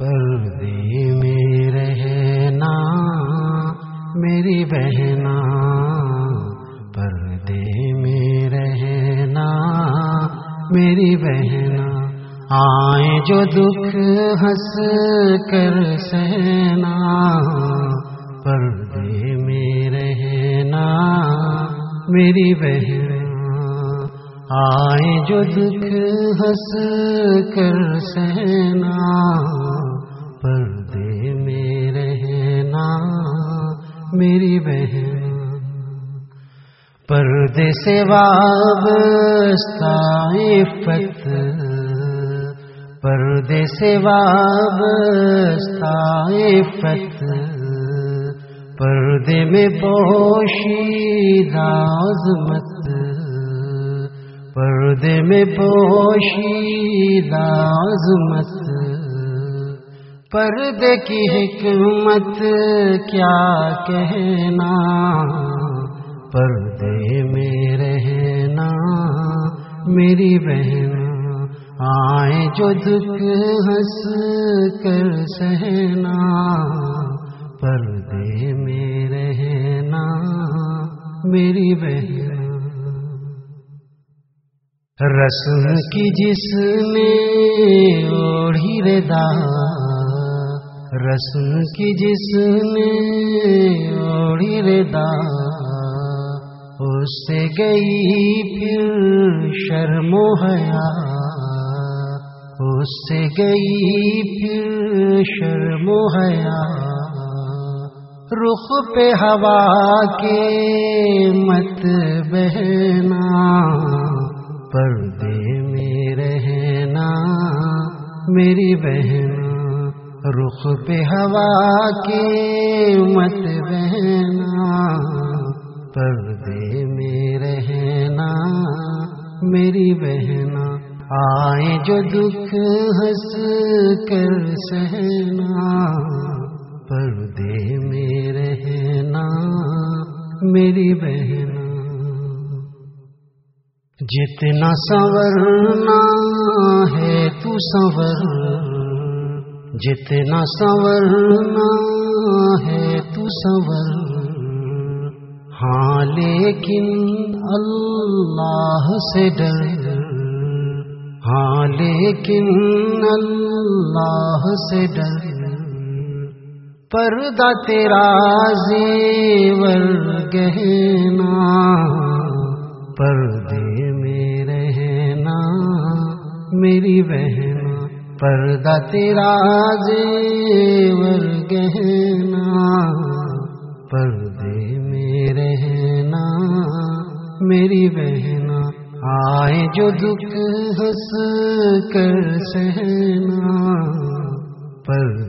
پردے میں رہنا میری بہنا، پردے میں رہنا میری بہنا، آئے جو دکھ ہنس کر سہنا، پردے میں رہنا میری بہنا، آئے جو دکھ ہنس کر سہنا میری بہن، پردے سے وابستہ عفت۔ پردے سے وابستہ عفت۔ پردے میں پوشیدہ عظمت۔ پردے میں پوشیدہ عظمت۔ پردے کی حکمت کیا کہنا؟ پردے میں رہنا، میری بہن آئے جو دکھ ہنس کر سہنا۔ پردے میں رہنا، میری بہن۔ رسم کی جس نے اوڑھی ردا رسم کی جس نے اوڑھی ردا اس سے گئی پھر شرم و حیا۔ اس سے گئی پھر شرم و حیا۔ رخ پہ ہوا کے مت بہنا، پردے میں رہنا میری بہن۔ رخ پہ ہوا کے مت بہنا پردے میں رہنا، میری بہنا آئے جو دکھ ہنس کر سہنا، پردے میں رہنا، میری بہنا جتنا سنورنا ہے تو سنور جتنا سنورنا ہے تو سنور۔ ہاں لیکن اللہ سے ڈر۔ ہاں لیکن اللہ سے ڈر۔ پردہ تیرا زیور گہنا، پردے میں رہنا میری بہنا پردہ تیرا زیور گہنا، پردے میں رہنا، میری بہنا، آئے جو دکھ ہنس کر سہنا، پردے